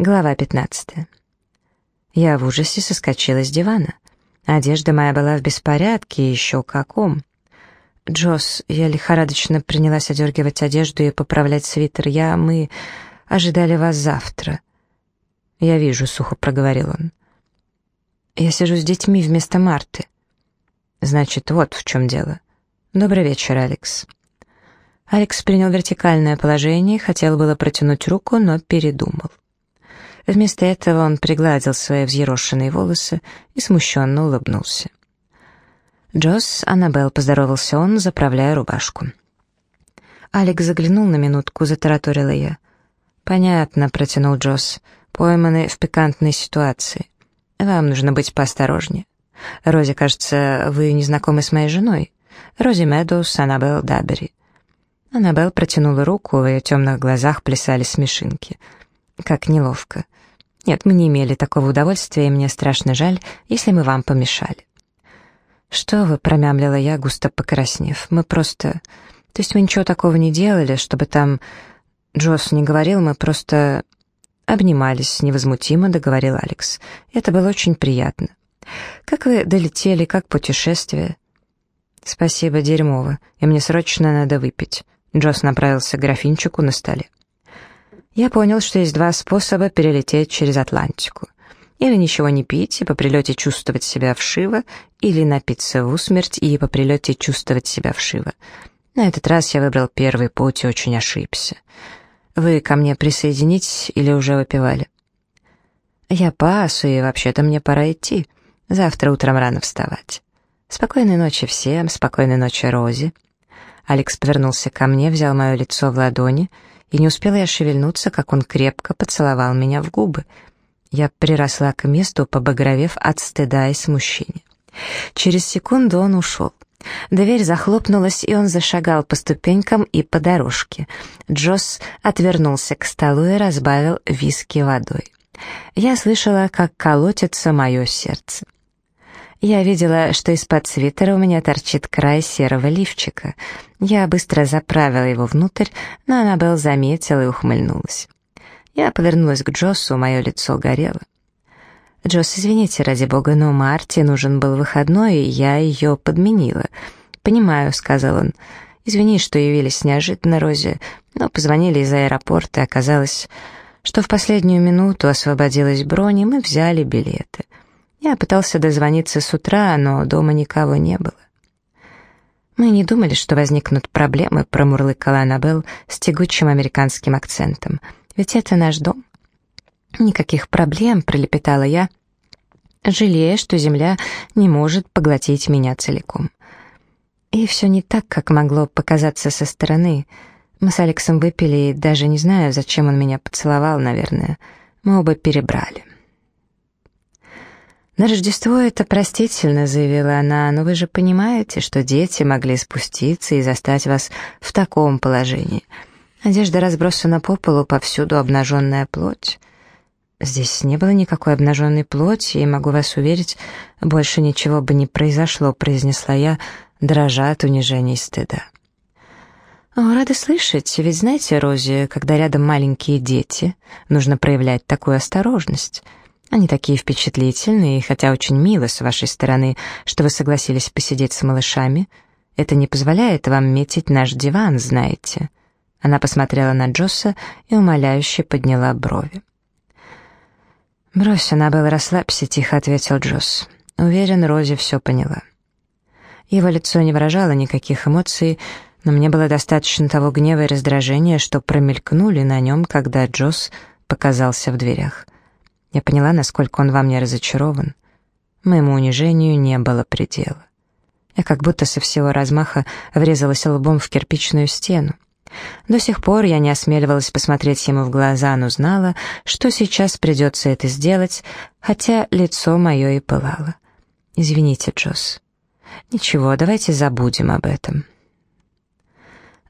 Глава 15. Я в ужасе соскочила с дивана. Одежда моя была в беспорядке, еще каком. Джосс, я лихорадочно принялась одергивать одежду и поправлять свитер. Я, мы ожидали вас завтра. Я вижу, сухо проговорил он. Я сижу с детьми вместо Марты. Значит, вот в чем дело. Добрый вечер, Алекс. Алекс принял вертикальное положение, хотел было протянуть руку, но передумал. Вместо этого он пригладил свои взъерошенные волосы и смущенно улыбнулся. «Джосс, Аннабелл», — поздоровался он, заправляя рубашку. Алекс заглянул на минутку, затараторила я. «Понятно», — протянул Джосс, — «пойманы в пикантной ситуации. Вам нужно быть поосторожнее. Рози, кажется, вы не знакомы с моей женой. Рози Медоуз, Аннабелл Дабери». Аннабелл протянула руку, в ее темных глазах плясали смешинки. Как неловко. Нет, мы не имели такого удовольствия, и мне страшно жаль, если мы вам помешали». «Что вы?» — промямлила я, густо покраснев. «Мы просто... То есть мы ничего такого не делали, чтобы там...» Джосс не говорил, мы просто... «Обнимались», — невозмутимо договорил Алекс. «Это было очень приятно. Как вы долетели, как путешествие?» «Спасибо, дерьмово, и мне срочно надо выпить». Джосс направился к графинчику на столе я понял, что есть два способа перелететь через Атлантику. Или ничего не пить и по прилете чувствовать себя вшиво, или напиться в усмерть и по прилете чувствовать себя вшиво. На этот раз я выбрал первый путь и очень ошибся. Вы ко мне присоединитесь или уже выпивали? Я пас, и вообще-то мне пора идти. Завтра утром рано вставать. Спокойной ночи всем, спокойной ночи, Рози. Алекс повернулся ко мне, взял мое лицо в ладони — и не успела я шевельнуться, как он крепко поцеловал меня в губы. Я приросла к месту, побагровев от стыда и смущения. Через секунду он ушел. Дверь захлопнулась, и он зашагал по ступенькам и по дорожке. Джосс отвернулся к столу и разбавил виски водой. Я слышала, как колотится мое сердце. Я видела, что из-под свитера у меня торчит край серого лифчика. Я быстро заправила его внутрь, но Аннабелл заметила и ухмыльнулась. Я повернулась к Джоссу, мое лицо горело. «Джосс, извините, ради бога, но Марте нужен был выходной, и я ее подменила». «Понимаю», — сказал он. «Извини, что явились неожиданно, Рози, но позвонили из аэропорта, и оказалось, что в последнюю минуту освободилась бронь, и мы взяли билеты». Я пытался дозвониться с утра, но дома никого не было. Мы не думали, что возникнут проблемы, промурлыкала Аннабелл с тягучим американским акцентом. Ведь это наш дом. Никаких проблем, пролепетала я, жалея, что земля не может поглотить меня целиком. И все не так, как могло показаться со стороны. Мы с Алексом выпили, и даже не знаю, зачем он меня поцеловал, наверное. Мы оба перебрали. «На Рождество это простительно», — заявила она, «но вы же понимаете, что дети могли спуститься и застать вас в таком положении. Одежда разбросана по полу, повсюду обнаженная плоть». «Здесь не было никакой обнаженной плоти, и, могу вас уверить, больше ничего бы не произошло», — произнесла я, дрожа от унижения и стыда. «О, рада слышать, ведь знаете, Рози, когда рядом маленькие дети, нужно проявлять такую осторожность». Они такие впечатлительные, хотя очень мило с вашей стороны, что вы согласились посидеть с малышами. Это не позволяет вам метить наш диван, знаете». Она посмотрела на Джосса и умоляюще подняла брови. «Брось, она была расслабься», — тихо ответил Джосс. Уверен, Рози все поняла. Его лицо не выражало никаких эмоций, но мне было достаточно того гнева и раздражения, что промелькнули на нем, когда Джосс показался в дверях. Я поняла, насколько он во мне разочарован. Моему унижению не было предела. Я как будто со всего размаха врезалась лбом в кирпичную стену. До сих пор я не осмеливалась посмотреть ему в глаза, но знала, что сейчас придется это сделать, хотя лицо мое и пылало. «Извините, Джосс». «Ничего, давайте забудем об этом».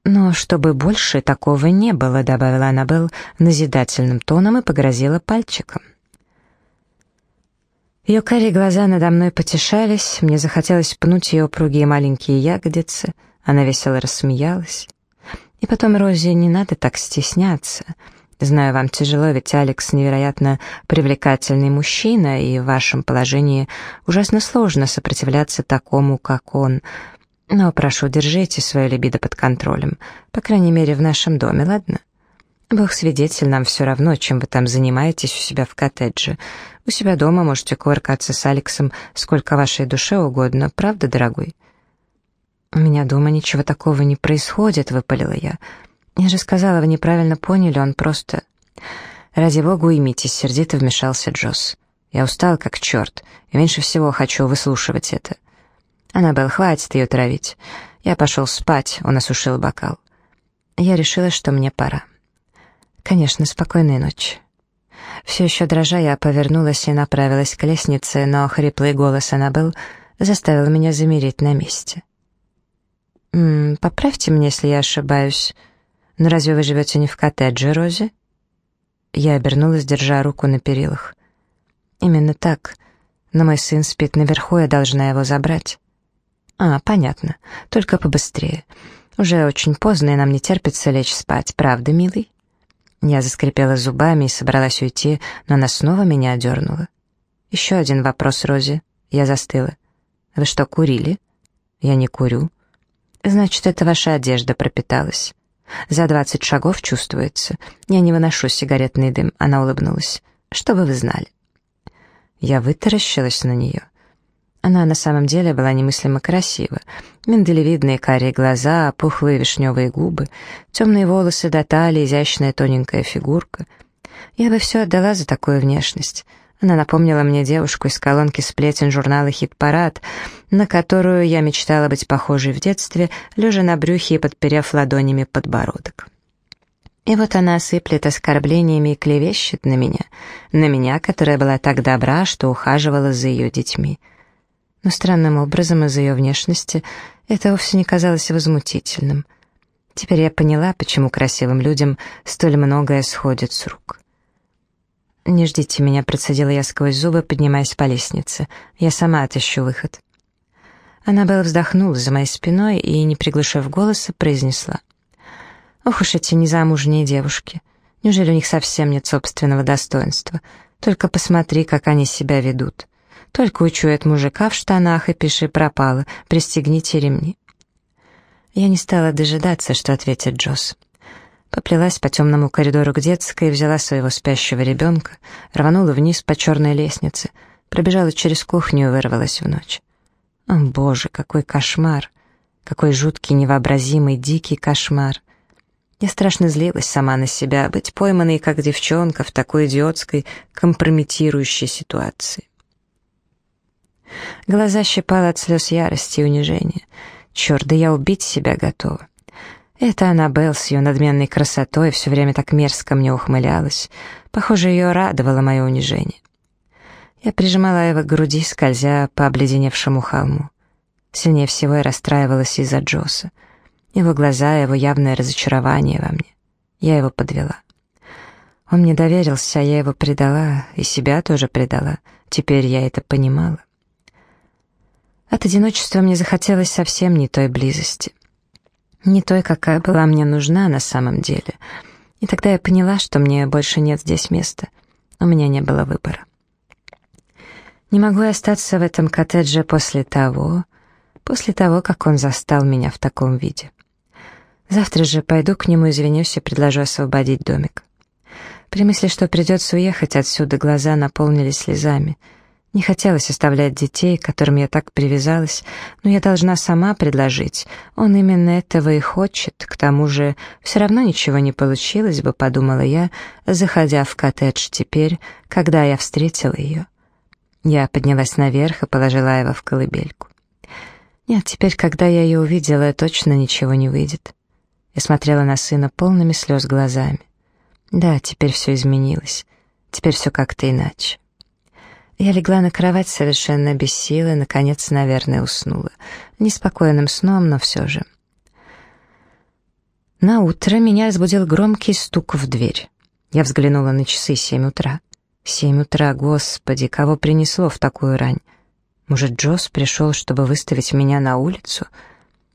«Но чтобы больше такого не было», — добавила Аннабелл назидательным тоном и погрозила пальчиком. Ее карие глаза надо мной потешались, мне захотелось пнуть ее упругие маленькие ягодицы, она весело рассмеялась. И потом, Розе, не надо так стесняться. Знаю, вам тяжело, ведь Алекс невероятно привлекательный мужчина, и в вашем положении ужасно сложно сопротивляться такому, как он. Но прошу, держите свое либидо под контролем, по крайней мере, в нашем доме, ладно? Бог свидетель, нам все равно, чем вы там занимаетесь у себя в коттедже. У себя дома можете кувыркаться с Алексом сколько вашей душе угодно, правда, дорогой?» «У меня дома ничего такого не происходит», — выпалила я. «Я же сказала, вы неправильно поняли, он просто...» «Ради бога уймитесь», — сердито вмешался Джосс. «Я устал как черт, и меньше всего хочу выслушивать это». «Аннабелл, хватит ее травить. Я пошел спать», — он осушил бокал. Я решила, что мне пора. «Конечно, спокойной ночи». Все еще дрожа, я повернулась и направилась к лестнице, но хриплый голос Аннабелл заставил меня замереть на месте. «М -м, «Поправьте меня, если я ошибаюсь. Но разве вы живете не в коттедже, Рози?» Я обернулась, держа руку на перилах. «Именно так. Но мой сын спит наверху, я должна его забрать». «А, понятно. Только побыстрее. Уже очень поздно, и нам не терпится лечь спать, правда, милый?» Я заскрипела зубами и собралась уйти, но она снова меня одернула. «Еще один вопрос, Рози». Я застыла. «Вы что, курили?» «Я не курю». «Значит, это ваша одежда пропиталась». «За двадцать шагов чувствуется. Я не выношу сигаретный дым», — она улыбнулась. «Чтобы вы знали». Я вытаращилась на нее. Она на самом деле была немыслимо красива. Миндалевидные карие глаза, пухлые вишневые губы, темные волосы до талии, изящная тоненькая фигурка. Я бы все отдала за такую внешность. Она напомнила мне девушку из колонки сплетен журнала «Хит-парад», на которую я мечтала быть похожей в детстве, лежа на брюхе и подперев ладонями подбородок. И вот она осыплет оскорблениями и клевещет на меня, на меня, которая была так добра, что ухаживала за ее детьми но странным образом из-за ее внешности это вовсе не казалось возмутительным. Теперь я поняла, почему красивым людям столь многое сходит с рук. «Не ждите меня», — процедила я сквозь зубы, поднимаясь по лестнице. «Я сама отыщу выход». Аннабелла вздохнула за моей спиной и, не приглушив голоса, произнесла. «Ох уж эти незамужние девушки! Неужели у них совсем нет собственного достоинства? Только посмотри, как они себя ведут. Только учует мужика в штанах и пиши пропало, пристегните ремни. Я не стала дожидаться, что ответит Джосс. Поплелась по темному коридору к детской, взяла своего спящего ребенка, рванула вниз по черной лестнице, пробежала через кухню и вырвалась в ночь. О, боже, какой кошмар! Какой жуткий, невообразимый, дикий кошмар! Я страшно злилась сама на себя, быть пойманной, как девчонка, в такой идиотской, компрометирующей ситуации. Глаза щипало от слез ярости и унижения. Черт, да я убить себя готова. Это Аннабелл с ее надменной красотой все время так мерзко мне ухмылялась. Похоже, ее радовало мое унижение. Я прижимала его к груди, скользя по обледеневшему холму. Сильнее всего я расстраивалась из-за Джоса. Его глаза, его явное разочарование во мне. Я его подвела. Он мне доверился, а я его предала, и себя тоже предала. Теперь я это понимала. От одиночества мне захотелось совсем не той близости. Не той, какая была мне нужна на самом деле. И тогда я поняла, что мне больше нет здесь места. У меня не было выбора. Не могу я остаться в этом коттедже после того, после того, как он застал меня в таком виде. Завтра же пойду к нему, извинюсь и предложу освободить домик. При мысли, что придется уехать отсюда, глаза наполнились слезами — не хотелось оставлять детей, к которым я так привязалась, но я должна сама предложить. Он именно этого и хочет. К тому же все равно ничего не получилось бы, подумала я, заходя в коттедж теперь, когда я встретила ее. Я поднялась наверх и положила его в колыбельку. Нет, теперь, когда я ее увидела, точно ничего не выйдет. Я смотрела на сына полными слез глазами. Да, теперь все изменилось. Теперь все как-то иначе. Я легла на кровать совершенно без силы, наконец, наверное, уснула. Неспокойным сном, но все же. На утро меня разбудил громкий стук в дверь. Я взглянула на часы семь утра. Семь утра, господи, кого принесло в такую рань? Может, Джосс пришел, чтобы выставить меня на улицу?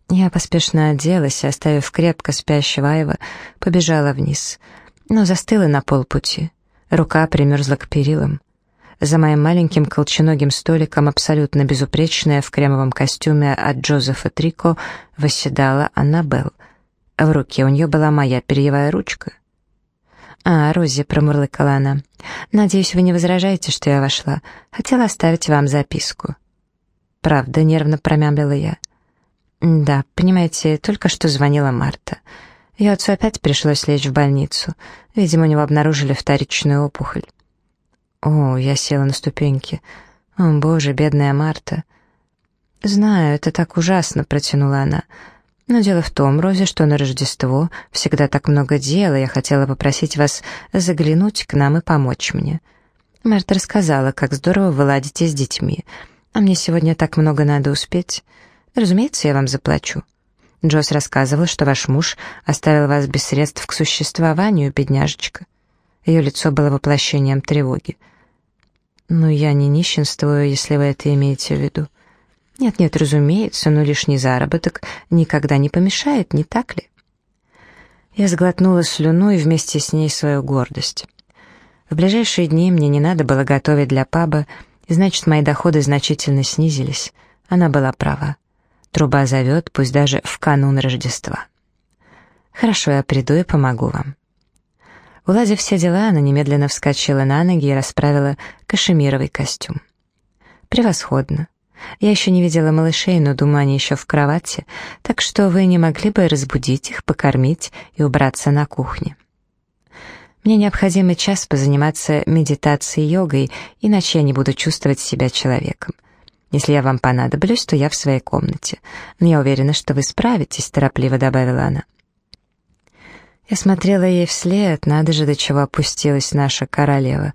Я поспешно оделась и, оставив крепко спящего Айва, побежала вниз — но застыла на полпути. Рука примерзла к перилам. За моим маленьким колченогим столиком, абсолютно безупречная в кремовом костюме от Джозефа Трико, восседала Аннабелл. В руке у нее была моя перьевая ручка. «А, Рози», — промурлыкала она, — «надеюсь, вы не возражаете, что я вошла. Хотела оставить вам записку». «Правда», — нервно промямлила я. «Да, понимаете, только что звонила Марта. Ее отцу опять пришлось лечь в больницу. Видимо, у него обнаружили вторичную опухоль». «О, я села на ступеньки. О, боже, бедная Марта». «Знаю, это так ужасно», — протянула она. Но дело в том, Рози, что на Рождество всегда так много дела, я хотела попросить вас заглянуть к нам и помочь мне. Марта рассказала, как здорово вы ладите с детьми, а мне сегодня так много надо успеть. Разумеется, я вам заплачу. Джосс рассказывал, что ваш муж оставил вас без средств к существованию, бедняжечка. Ее лицо было воплощением тревоги. «Ну, я не нищенствую, если вы это имеете в виду». Нет-нет, разумеется, но лишний заработок никогда не помешает, не так ли? Я сглотнула слюну и вместе с ней свою гордость. В ближайшие дни мне не надо было готовить для паба, и значит, мои доходы значительно снизились. Она была права. Труба зовет, пусть даже в канун Рождества. Хорошо, я приду и помогу вам. Уладив все дела, она немедленно вскочила на ноги и расправила кашемировый костюм. Превосходно. Я еще не видела малышей, но думаю, они еще в кровати, так что вы не могли бы разбудить их, покормить и убраться на кухне. Мне необходимый час позаниматься медитацией йогой, иначе я не буду чувствовать себя человеком. Если я вам понадоблюсь, то я в своей комнате. Но я уверена, что вы справитесь», — торопливо добавила она. Я смотрела ей вслед, надо же, до чего опустилась наша королева.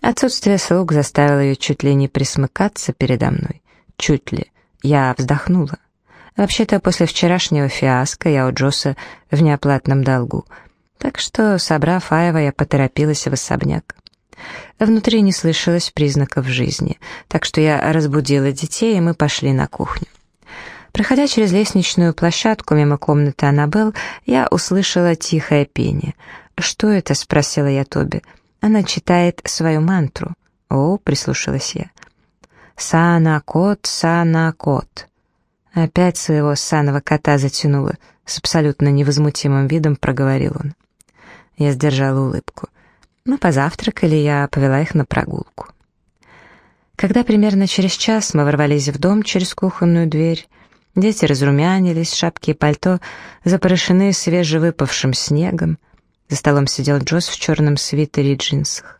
Отсутствие слуг заставило ее чуть ли не присмыкаться передо мной чуть ли. Я вздохнула. Вообще-то после вчерашнего фиаско я у Джоса в неоплатном долгу. Так что, собрав Аева, я поторопилась в особняк. Внутри не слышалось признаков жизни, так что я разбудила детей, и мы пошли на кухню. Проходя через лестничную площадку мимо комнаты Аннабелл, я услышала тихое пение. «Что это?» — спросила я Тоби. «Она читает свою мантру». «О», — прислушалась я. «Сана-кот, Сана-кот». Опять своего саного кота затянуло, с абсолютно невозмутимым видом проговорил он. Я сдержала улыбку. Мы позавтракали, я повела их на прогулку. Когда примерно через час мы ворвались в дом через кухонную дверь, дети разрумянились, шапки и пальто запорошены свежевыпавшим снегом. За столом сидел Джосс в черном свитере и джинсах.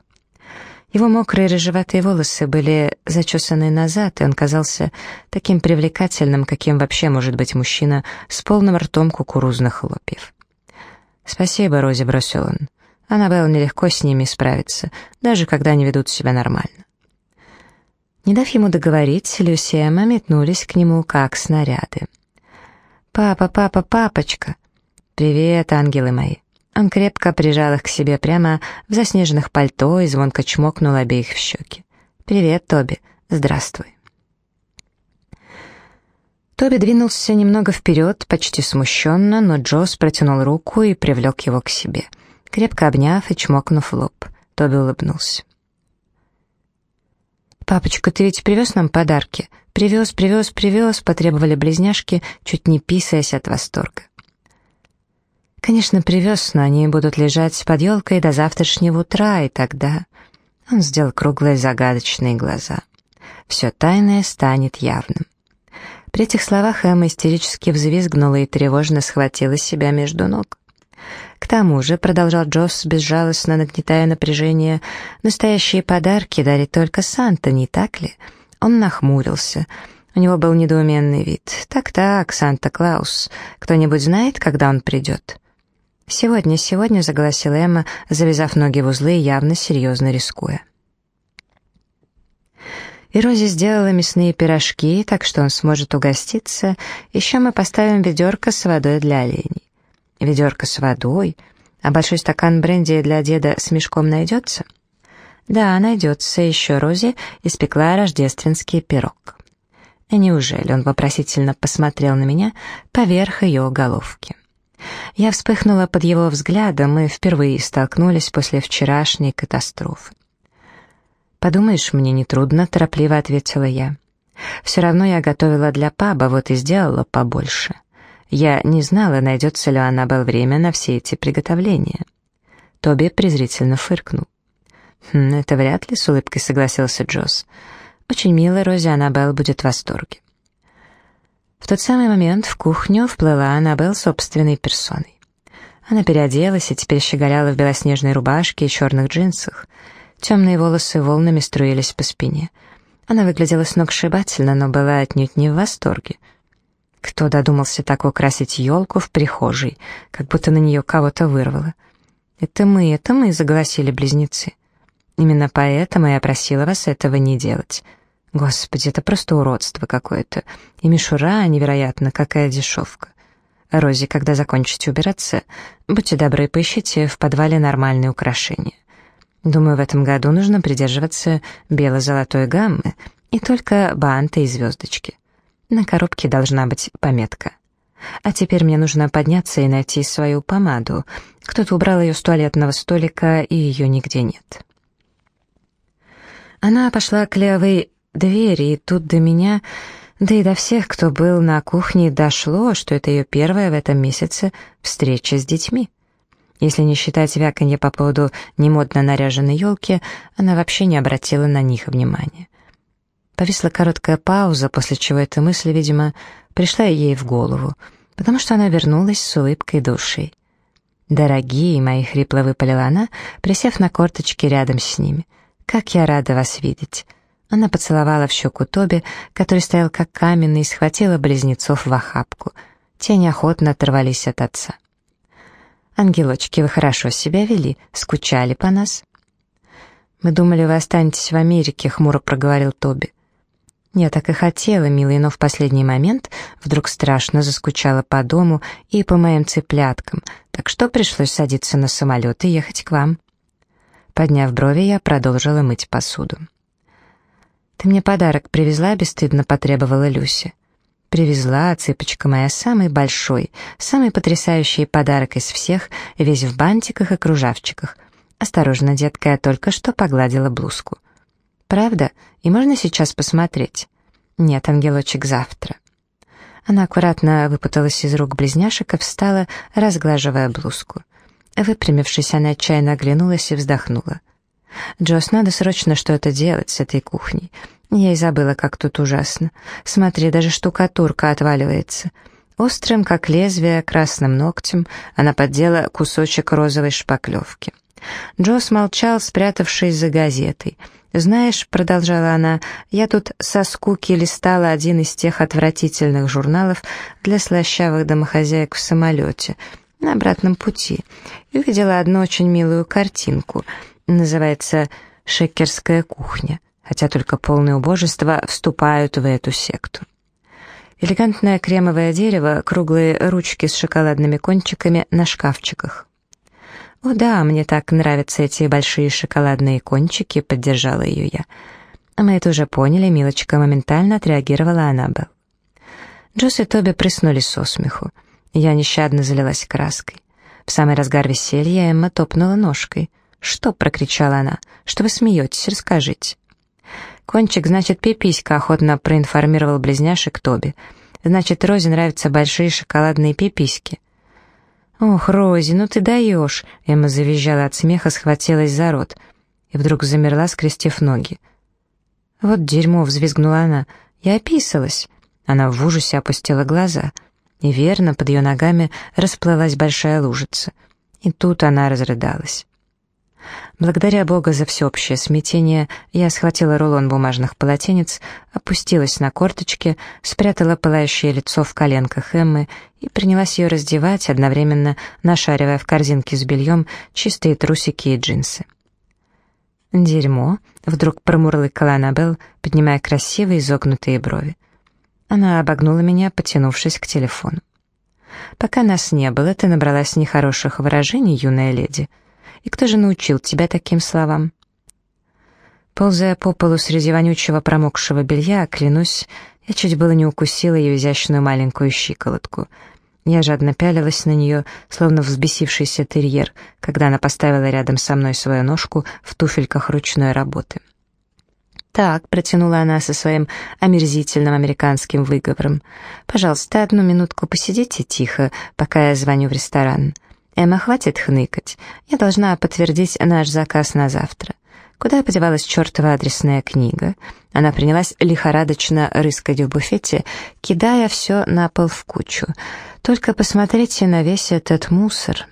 Его мокрые рыжеватые волосы были зачесаны назад, и он казался таким привлекательным, каким вообще может быть мужчина с полным ртом кукурузных хлопьев. «Спасибо, Рози», — бросил он. Аннабелл нелегко с ними справиться, даже когда они ведут себя нормально. Не дав ему договорить, Люси и Эмма метнулись к нему, как снаряды. «Папа, папа, папочка!» «Привет, ангелы мои!» Он крепко прижал их к себе прямо в заснеженных пальто и звонко чмокнул обеих в щеки. «Привет, Тоби. Здравствуй». Тоби двинулся немного вперед, почти смущенно, но Джосс протянул руку и привлек его к себе, крепко обняв и чмокнув лоб. Тоби улыбнулся. «Папочка, ты ведь привез нам подарки?» «Привез, привез, привез», — потребовали близняшки, чуть не писаясь от восторга. Конечно, привез, но они будут лежать под елкой до завтрашнего утра, и тогда... Он сделал круглые загадочные глаза. Все тайное станет явным. При этих словах Эмма истерически взвизгнула и тревожно схватила себя между ног. К тому же, продолжал Джосс, безжалостно нагнетая напряжение, настоящие подарки дарит только Санта, не так ли? Он нахмурился. У него был недоуменный вид. «Так-так, Санта-Клаус. Кто-нибудь знает, когда он придет?» «Сегодня, сегодня», — заголосила Эмма, завязав ноги в узлы, явно серьезно рискуя. И Рози сделала мясные пирожки, так что он сможет угоститься. Еще мы поставим ведерко с водой для оленей. Ведерко с водой? А большой стакан бренди для деда с мешком найдется? Да, найдется. Еще Рози испекла рождественский пирог. И неужели он вопросительно посмотрел на меня поверх ее головки? Я вспыхнула под его взглядом, мы впервые столкнулись после вчерашней катастрофы. «Подумаешь, мне нетрудно», — торопливо ответила я. «Все равно я готовила для паба, вот и сделала побольше. Я не знала, найдется ли у Аннабелл время на все эти приготовления». Тоби презрительно фыркнул. «Хм, «Это вряд ли», — с улыбкой согласился Джосс. «Очень мило, Рози Аннабелл будет в восторге». В тот самый момент в кухню вплыла Аннабелл собственной персоной. Она переоделась и теперь щеголяла в белоснежной рубашке и черных джинсах. Темные волосы волнами струились по спине. Она выглядела сногсшибательно, но была отнюдь не в восторге. Кто додумался так украсить елку в прихожей, как будто на нее кого-то вырвало? «Это мы, это мы», — заголосили близнецы. «Именно поэтому я просила вас этого не делать». Господи, это просто уродство какое-то. И мишура, невероятно, какая дешевка. Рози, когда закончите убираться, будьте добры, поищите в подвале нормальные украшения. Думаю, в этом году нужно придерживаться бело-золотой гаммы и только банты и звездочки. На коробке должна быть пометка. А теперь мне нужно подняться и найти свою помаду. Кто-то убрал ее с туалетного столика, и ее нигде нет. Она пошла к левой двери, и тут до меня, да и до всех, кто был на кухне, дошло, что это ее первая в этом месяце встреча с детьми. Если не считать вяканье по поводу немодно наряженной елки, она вообще не обратила на них внимания. Повисла короткая пауза, после чего эта мысль, видимо, пришла ей в голову, потому что она вернулась с улыбкой души. «Дорогие мои!» — хрипло выпалила она, присев на корточки рядом с ними. «Как я рада вас видеть!» Она поцеловала в щеку Тоби, который стоял как каменный, и схватила близнецов в охапку. Те неохотно оторвались от отца. «Ангелочки, вы хорошо себя вели, скучали по нас?» «Мы думали, вы останетесь в Америке», — хмуро проговорил Тоби. Я так и хотела, милый, но в последний момент вдруг страшно заскучала по дому и по моим цыпляткам, так что пришлось садиться на самолет и ехать к вам. Подняв брови, я продолжила мыть посуду. «Ты мне подарок привезла?» — бесстыдно потребовала Люся. Привезла, цыпочка моя, самый большой, самый потрясающий подарок из всех, весь в бантиках и кружавчиках. Осторожно, детка, я только что погладила блузку. Правда? И можно сейчас посмотреть? Нет, ангелочек, завтра. Она аккуратно выпуталась из рук близняшек и встала, разглаживая блузку. Выпрямившись, она отчаянно оглянулась и вздохнула. «Джос, надо срочно что-то делать с этой кухней. Я и забыла, как тут ужасно. Смотри, даже штукатурка отваливается. Острым, как лезвие, красным ногтем она поддела кусочек розовой шпаклевки. Джос молчал, спрятавшись за газетой. «Знаешь», — продолжала она, — «я тут со скуки листала один из тех отвратительных журналов для слащавых домохозяек в самолете на обратном пути и увидела одну очень милую картинку. Называется «Шекерская кухня» хотя только полные убожества вступают в эту секту. Элегантное кремовое дерево, круглые ручки с шоколадными кончиками на шкафчиках. «О да, мне так нравятся эти большие шоколадные кончики», — поддержала ее я. «Мы это уже поняли», — Милочка моментально отреагировала Аннабелл. Джосс и Тоби прыснули со смеху. Я нещадно залилась краской. В самый разгар веселья Эмма топнула ножкой. «Что?» — прокричала она. «Что вы смеетесь? Расскажите». «Кончик, значит, пиписька», — охотно проинформировал близняшек Тоби. «Значит, Розе нравятся большие шоколадные пиписьки». «Ох, Рози, ну ты даешь!» Эмма завизжала от смеха, схватилась за рот. И вдруг замерла, скрестив ноги. «Вот дерьмо!» — взвизгнула она. «Я описалась!» Она в ужасе опустила глаза. И верно, под ее ногами расплылась большая лужица. И тут она разрыдалась. Благодаря Бога за всеобщее смятение, я схватила рулон бумажных полотенец, опустилась на корточки, спрятала пылающее лицо в коленках Эммы и принялась ее раздевать, одновременно нашаривая в корзинке с бельем чистые трусики и джинсы. «Дерьмо», — вдруг промурлыкала Аннабелл, поднимая красивые изогнутые брови. Она обогнула меня, потянувшись к телефону. «Пока нас не было, ты набралась нехороших выражений, юная леди», — и кто же научил тебя таким словам?» Ползая по полу среди вонючего промокшего белья, клянусь, я чуть было не укусила ее изящную маленькую щиколотку. Я жадно пялилась на нее, словно взбесившийся терьер, когда она поставила рядом со мной свою ножку в туфельках ручной работы. «Так», — протянула она со своим омерзительным американским выговором, «пожалуйста, одну минутку посидите тихо, пока я звоню в ресторан. Эмма, хватит хныкать. Я должна подтвердить наш заказ на завтра. Куда подевалась чертова адресная книга? Она принялась лихорадочно рыскать в буфете, кидая все на пол в кучу. Только посмотрите на весь этот мусор.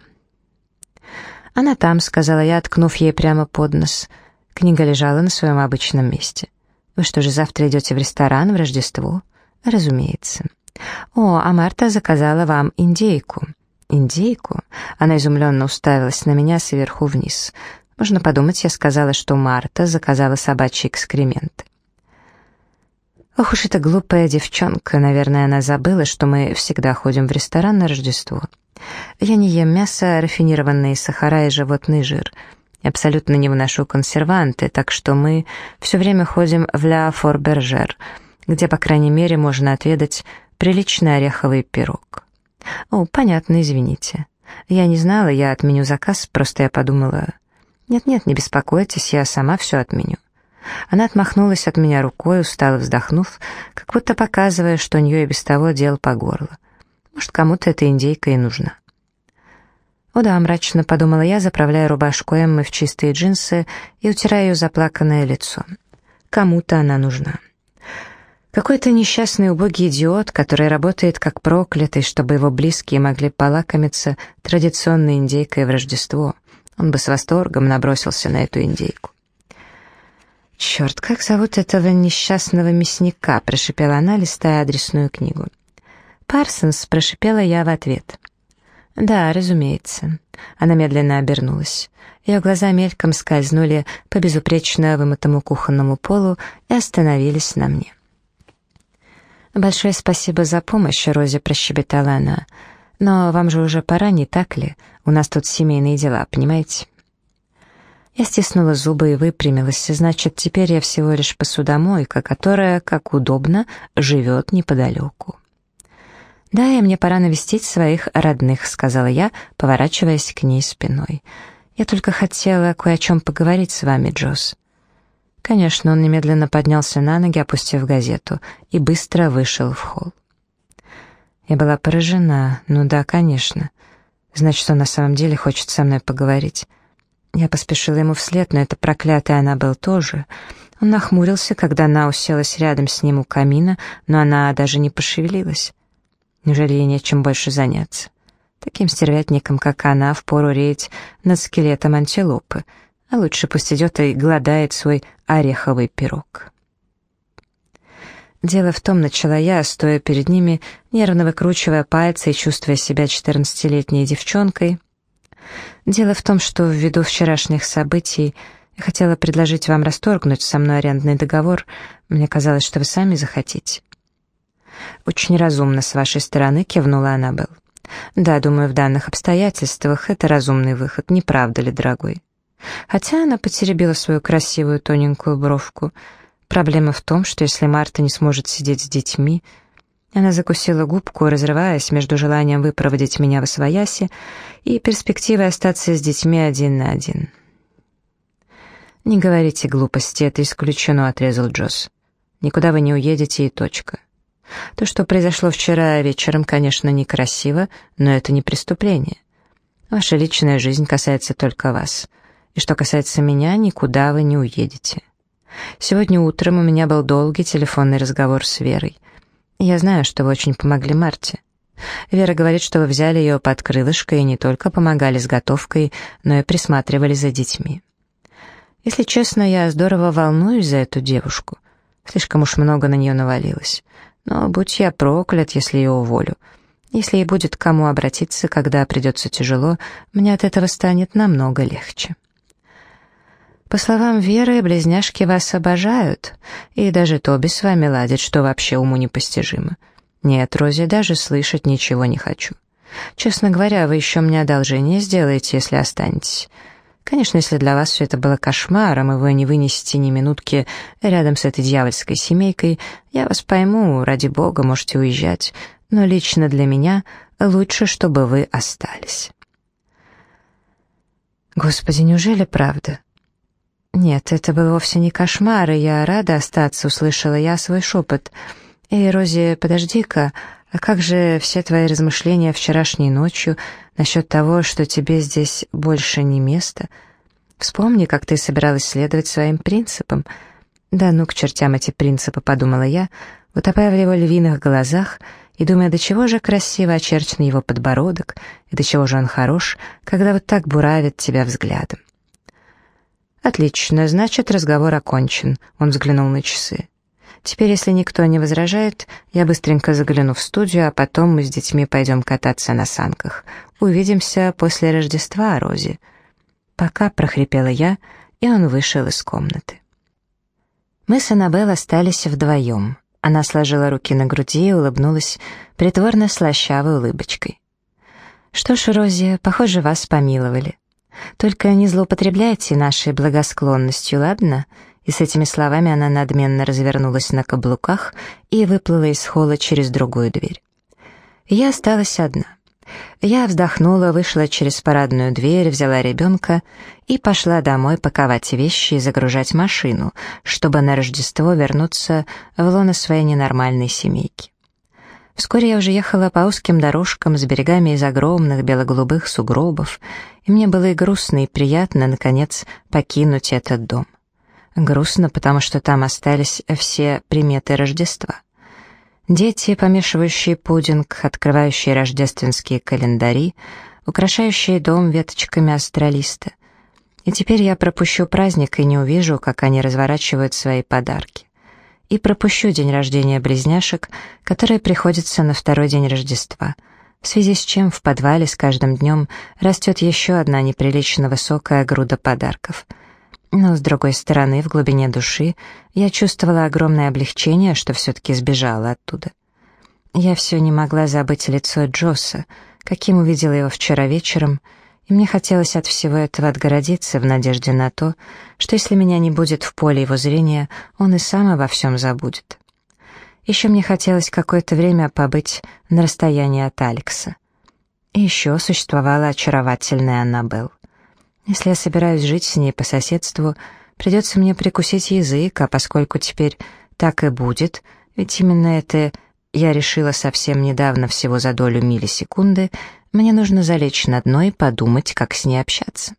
Она там, сказала я, ткнув ей прямо под нос. Книга лежала на своем обычном месте. Вы что же, завтра идете в ресторан в Рождество? Разумеется. О, а Марта заказала вам индейку. Индейку? Она изумленно уставилась на меня сверху вниз. Можно подумать, я сказала, что Марта заказала собачьи экскременты. Ох уж эта глупая девчонка, наверное, она забыла, что мы всегда ходим в ресторан на Рождество. Я не ем мясо, рафинированные сахара и животный жир. Абсолютно не выношу консерванты, так что мы все время ходим в Ля Форбержер, где, по крайней мере, можно отведать приличный ореховый пирог. О, понятно, извините. Я не знала, я отменю заказ, просто я подумала... Нет-нет, не беспокойтесь, я сама все отменю. Она отмахнулась от меня рукой, устало вздохнув, как будто показывая, что у нее и без того дел по горло. Может, кому-то эта индейка и нужна. «О да», — мрачно подумала я, заправляя рубашку Эммы в чистые джинсы и утирая ее заплаканное лицо. «Кому-то она нужна». Какой-то несчастный убогий идиот, который работает как проклятый, чтобы его близкие могли полакомиться традиционной индейкой в Рождество. Он бы с восторгом набросился на эту индейку. «Черт, как зовут этого несчастного мясника?» — прошипела она, листая адресную книгу. «Парсонс», — прошипела я в ответ. «Да, разумеется». Она медленно обернулась. Ее глаза мельком скользнули по безупречно вымытому кухонному полу и остановились на мне. «Большое спасибо за помощь, Рози», — прощебетала она. «Но вам же уже пора, не так ли? У нас тут семейные дела, понимаете?» Я стиснула зубы и выпрямилась. Значит, теперь я всего лишь посудомойка, которая, как удобно, живет неподалеку. «Да, и мне пора навестить своих родных», — сказала я, поворачиваясь к ней спиной. «Я только хотела кое о чем поговорить с вами, Джосс». Конечно, он немедленно поднялся на ноги, опустив газету, и быстро вышел в холл. Я была поражена. Ну да, конечно. Значит, он на самом деле хочет со мной поговорить. Я поспешила ему вслед, но это проклятая Аннабелл тоже. Он нахмурился, когда она уселась рядом с ним у камина, но она даже не пошевелилась. Неужели ей нечем больше заняться? Таким стервятником, как она, впору реять над скелетом антилопы, а лучше пусть идет и гладает свой ореховый пирог. Дело в том, начала я, стоя перед ними, нервно выкручивая пальцы и чувствуя себя четырнадцатилетней девчонкой, Дело в том, что ввиду вчерашних событий я хотела предложить вам расторгнуть со мной арендный договор. Мне казалось, что вы сами захотите. Очень разумно с вашей стороны кивнула Аннабелл. Да, думаю, в данных обстоятельствах это разумный выход, не правда ли, дорогой? Хотя она потеребила свою красивую тоненькую бровку. Проблема в том, что если Марта не сможет сидеть с детьми, она закусила губку, разрываясь между желанием выпроводить меня в освояси и перспективой остаться с детьми один на один. «Не говорите глупости, это исключено», — отрезал Джосс. «Никуда вы не уедете и точка. То, что произошло вчера вечером, конечно, некрасиво, но это не преступление. Ваша личная жизнь касается только вас. И что касается меня, никуда вы не уедете. Сегодня утром у меня был долгий телефонный разговор с Верой. Я знаю, что вы очень помогли Марте. Вера говорит, что вы взяли ее под крылышко и не только помогали с готовкой, но и присматривали за детьми. Если честно, я здорово волнуюсь за эту девушку. Слишком уж много на нее навалилось. Но будь я проклят, если ее уволю. Если ей будет к кому обратиться, когда придется тяжело, мне от этого станет намного легче. По словам Веры, близняшки вас обожают, и даже Тоби с вами ладит, что вообще уму непостижимо. Нет, Рози, даже слышать ничего не хочу. Честно говоря, вы еще мне одолжение сделаете, если останетесь. Конечно, если для вас все это было кошмаром, и вы не вынесете ни минутки рядом с этой дьявольской семейкой, я вас пойму, ради бога, можете уезжать, но лично для меня лучше, чтобы вы остались». Господи, неужели правда? Нет, это был вовсе не кошмар, и я рада остаться, услышала я свой шепот. «Эй, Рози, подожди-ка, а как же все твои размышления вчерашней ночью насчет того, что тебе здесь больше не место? Вспомни, как ты собиралась следовать своим принципам». «Да ну к чертям эти принципы», — подумала я, утопая в его львиных глазах и думая, до чего же красиво очерчен его подбородок, и до чего же он хорош, когда вот так буравит тебя взглядом. «Отлично, значит, разговор окончен», — он взглянул на часы. «Теперь, если никто не возражает, я быстренько загляну в студию, а потом мы с детьми пойдем кататься на санках. Увидимся после Рождества, Рози». «Пока», — прохрипела я, и он вышел из комнаты. Мы с Аннабелл остались вдвоем. Она сложила руки на груди и улыбнулась притворно слащавой улыбочкой. «Что ж, Рози, похоже, вас помиловали. Только не злоупотребляйте нашей благосклонностью, ладно?» И с этими словами она надменно развернулась на каблуках и выплыла из холла через другую дверь. Я осталась одна. Я вздохнула, вышла через парадную дверь, взяла ребенка и пошла домой паковать вещи и загружать машину, чтобы на Рождество вернуться в лоно своей ненормальной семейки. Вскоре я уже ехала по узким дорожкам с берегами из огромных бело-голубых сугробов, и мне было и грустно, и приятно, наконец, покинуть этот дом. Грустно, потому что там остались все приметы Рождества. Дети, помешивающие пудинг, открывающие рождественские календари, украшающие дом веточками астралиста. И теперь я пропущу праздник и не увижу, как они разворачивают свои подарки. И пропущу день рождения близняшек, который приходится на второй день Рождества, в связи с чем в подвале с каждым днем растет еще одна неприлично высокая груда подарков — но, с другой стороны, в глубине души я чувствовала огромное облегчение, что все-таки сбежала оттуда. Я все не могла забыть лицо Джосса, каким увидела его вчера вечером, и мне хотелось от всего этого отгородиться в надежде на то, что если меня не будет в поле его зрения, он и сам обо всем забудет. Еще мне хотелось какое-то время побыть на расстоянии от Алекса. И еще существовала очаровательная Аннабелл. Если я собираюсь жить с ней по соседству, придется мне прикусить язык, а поскольку теперь так и будет, ведь именно это я решила совсем недавно, всего за долю миллисекунды, мне нужно залечь на дно и подумать, как с ней общаться.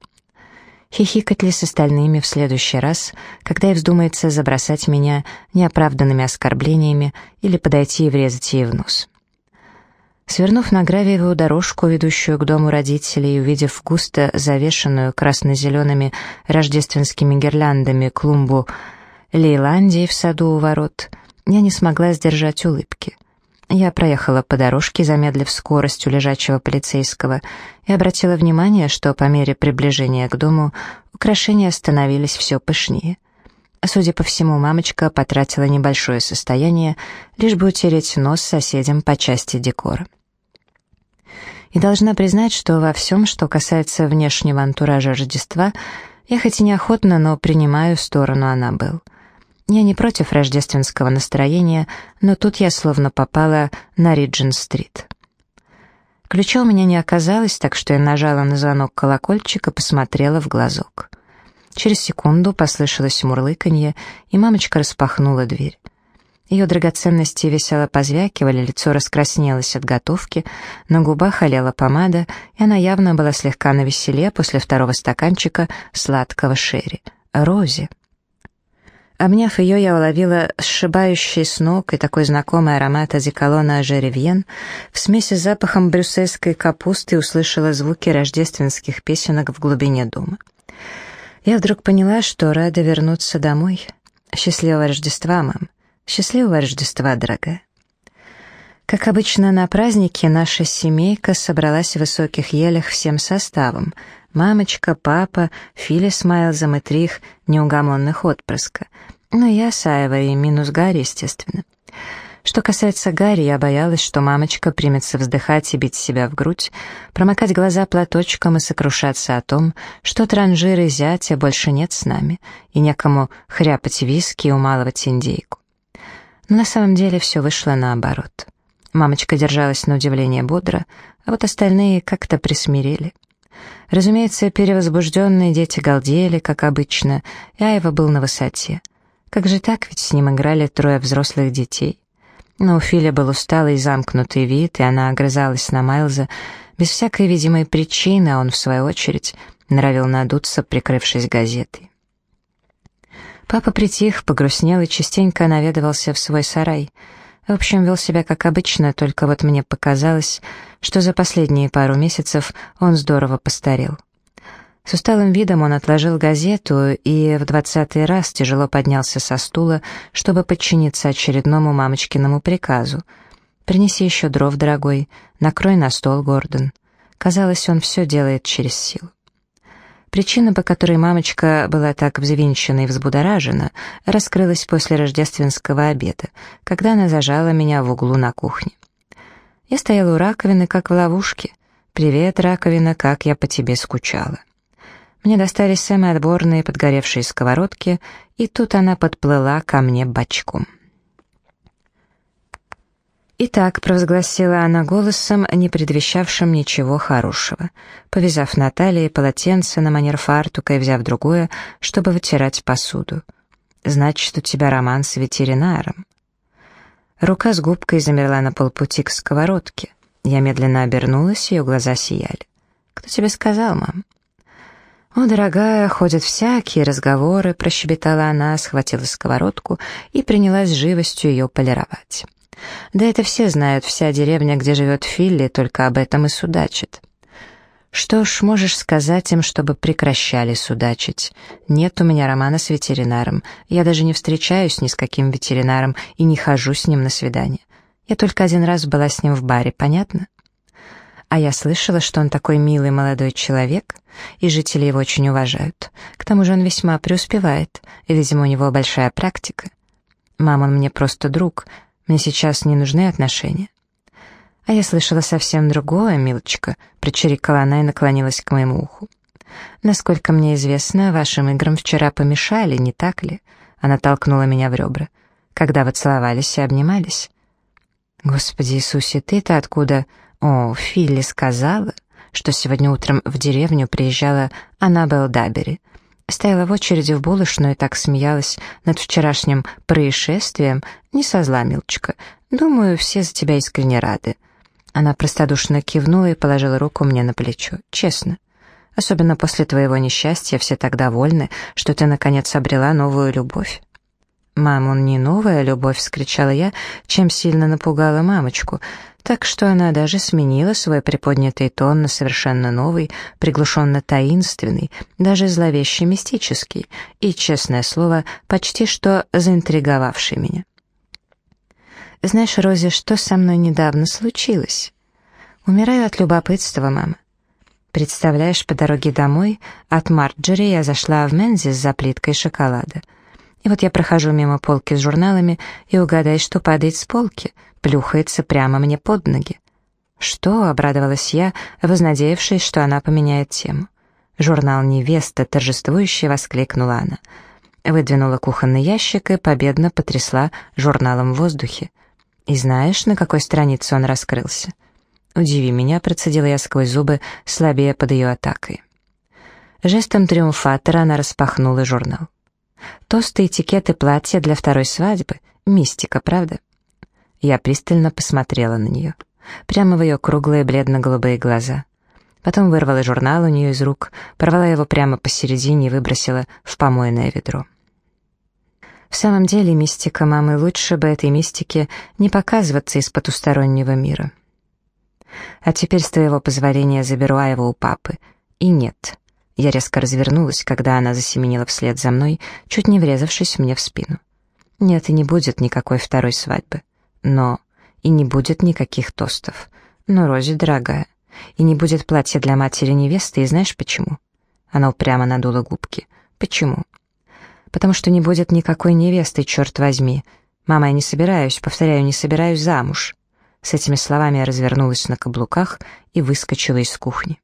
Хихикать ли с остальными в следующий раз, когда ей вздумается забросать меня неоправданными оскорблениями или подойти и врезать ей в нос. Свернув на гравиевую дорожку, ведущую к дому родителей, и увидев густо завешенную красно-зелеными рождественскими гирляндами клумбу Лейландии в саду у ворот, я не смогла сдержать улыбки. Я проехала по дорожке, замедлив скорость у лежачего полицейского, и обратила внимание, что по мере приближения к дому украшения становились все пышнее. Судя по всему, мамочка потратила небольшое состояние, лишь бы утереть нос соседям по части декора. И должна признать, что во всем, что касается внешнего антуража Рождества, я хоть и неохотно, но принимаю сторону Аннабелл. Я не против рождественского настроения, но тут я словно попала на Риджин-стрит. Ключа у меня не оказалось, так что я нажала на звонок колокольчика, посмотрела в глазок. Через секунду послышалось мурлыканье, и мамочка распахнула дверь. Ее драгоценности весело позвякивали, лицо раскраснелось от готовки, на губах олела помада, и она явно была слегка навеселе после второго стаканчика сладкого шерри. Рози. Обняв ее, я уловила сшибающий с ног и такой знакомый аромат одеколона Жеревьен в смеси с запахом брюссельской капусты и услышала звуки рождественских песенок в глубине дома. Я вдруг поняла, что рада вернуться домой. Счастливого Рождества, мам. Счастливого Рождества, дорогая. Как обычно на празднике наша семейка собралась в высоких елях всем составом. Мамочка, папа, Филя с Майлзом и три их неугомонных отпрыска. Ну, я с Аевой, минус Гарри, естественно. Что касается Гарри, я боялась, что мамочка примется вздыхать и бить себя в грудь, промокать глаза платочком и сокрушаться о том, что транжиры зятя больше нет с нами, и некому хряпать виски и умалывать индейку. Но на самом деле все вышло наоборот. Мамочка держалась на удивление бодро, а вот остальные как-то присмирели. Разумеется, перевозбужденные дети галдели, как обычно, и Айва был на высоте. Как же так, ведь с ним играли трое взрослых детей. Но у Филя был усталый и замкнутый вид, и она огрызалась на Майлза без всякой видимой причины, а он, в свою очередь, норовил надуться, прикрывшись газетой. Папа притих, погрустнел и частенько наведывался в свой сарай. В общем, вел себя как обычно, только вот мне показалось, что за последние пару месяцев он здорово постарел. С усталым видом он отложил газету и в двадцатый раз тяжело поднялся со стула, чтобы подчиниться очередному мамочкиному приказу. «Принеси еще дров, дорогой, накрой на стол, Гордон». Казалось, он все делает через силу. Причина, по которой мамочка была так взвинчена и взбудоражена, раскрылась после рождественского обеда, когда она зажала меня в углу на кухне. Я стояла у раковины, как в ловушке. «Привет, раковина, как я по тебе скучала». Мне достались самые отборные подгоревшие сковородки, и тут она подплыла ко мне бочком. «Итак», — провозгласила она голосом, не предвещавшим ничего хорошего, повязав на талии полотенце на манер фартука и взяв другое, чтобы вытирать посуду. «Значит, у тебя роман с ветеринаром». Рука с губкой замерла на полпути к сковородке. Я медленно обернулась, ее глаза сияли. «Кто тебе сказал, мам?» «О, дорогая, ходят всякие разговоры», — прощебетала она, схватила сковородку и принялась живостью ее полировать. Да это все знают, вся деревня, где живет Филли, только об этом и судачит. Что ж, можешь сказать им, чтобы прекращали судачить. Нет у меня романа с ветеринаром. Я даже не встречаюсь ни с каким ветеринаром и не хожу с ним на свидание. Я только один раз была с ним в баре, понятно? А я слышала, что он такой милый молодой человек, и жители его очень уважают. К тому же он весьма преуспевает, и, видимо, у него большая практика. Мам, он мне просто друг, мне сейчас не нужны отношения». «А я слышала совсем другое, милочка», — прочирикала она и наклонилась к моему уху. «Насколько мне известно, вашим играм вчера помешали, не так ли?» Она толкнула меня в ребра. «Когда вы целовались и обнимались?» «Господи Иисусе, ты-то откуда?» «О, Филли сказала, что сегодня утром в деревню приезжала Аннабелл Дабери. Стояла в очереди в булочную и так смеялась над вчерашним происшествием. Не со зла, милочка. Думаю, все за тебя искренне рады. Она простодушно кивнула и положила руку мне на плечо. Честно. Особенно после твоего несчастья все так довольны, что ты, наконец, обрела новую любовь. «Мам, он не новая любовь!» — вскричала я, чем сильно напугала мамочку — так что она даже сменила свой приподнятый тон на совершенно новый, приглушенно таинственный, даже зловеще мистический и, честное слово, почти что заинтриговавший меня. «Знаешь, Рози, что со мной недавно случилось?» «Умираю от любопытства, мама. Представляешь, по дороге домой от Марджери я зашла в Мензис за плиткой шоколада. И вот я прохожу мимо полки с журналами, и угадай, что падает с полки — плюхается прямо мне под ноги. «Что?» — обрадовалась я, вознадеявшись, что она поменяет тему. «Журнал «Невеста» торжествующе воскликнула она. Выдвинула кухонный ящик и победно потрясла журналом в воздухе. «И знаешь, на какой странице он раскрылся?» «Удиви меня», — процедила я сквозь зубы, слабее под ее атакой. Жестом триумфатора она распахнула журнал. Тосты, этикеты, платья для второй свадьбы. Мистика, правда? Я пристально посмотрела на нее. Прямо в ее круглые бледно-голубые глаза. Потом вырвала журнал у нее из рук, порвала его прямо посередине и выбросила в помойное ведро. В самом деле, мистика мамы, лучше бы этой мистике не показываться из потустороннего мира. А теперь, с твоего позволения, заберу его у папы. И нет. Я резко развернулась, когда она засеменила вслед за мной, чуть не врезавшись мне в спину. Нет, и не будет никакой второй свадьбы. Но и не будет никаких тостов. Но, Рози, дорогая, и не будет платья для матери невесты, и знаешь почему? Она упрямо надула губки. Почему? Потому что не будет никакой невесты, черт возьми. Мама, я не собираюсь, повторяю, не собираюсь замуж. С этими словами я развернулась на каблуках и выскочила из кухни.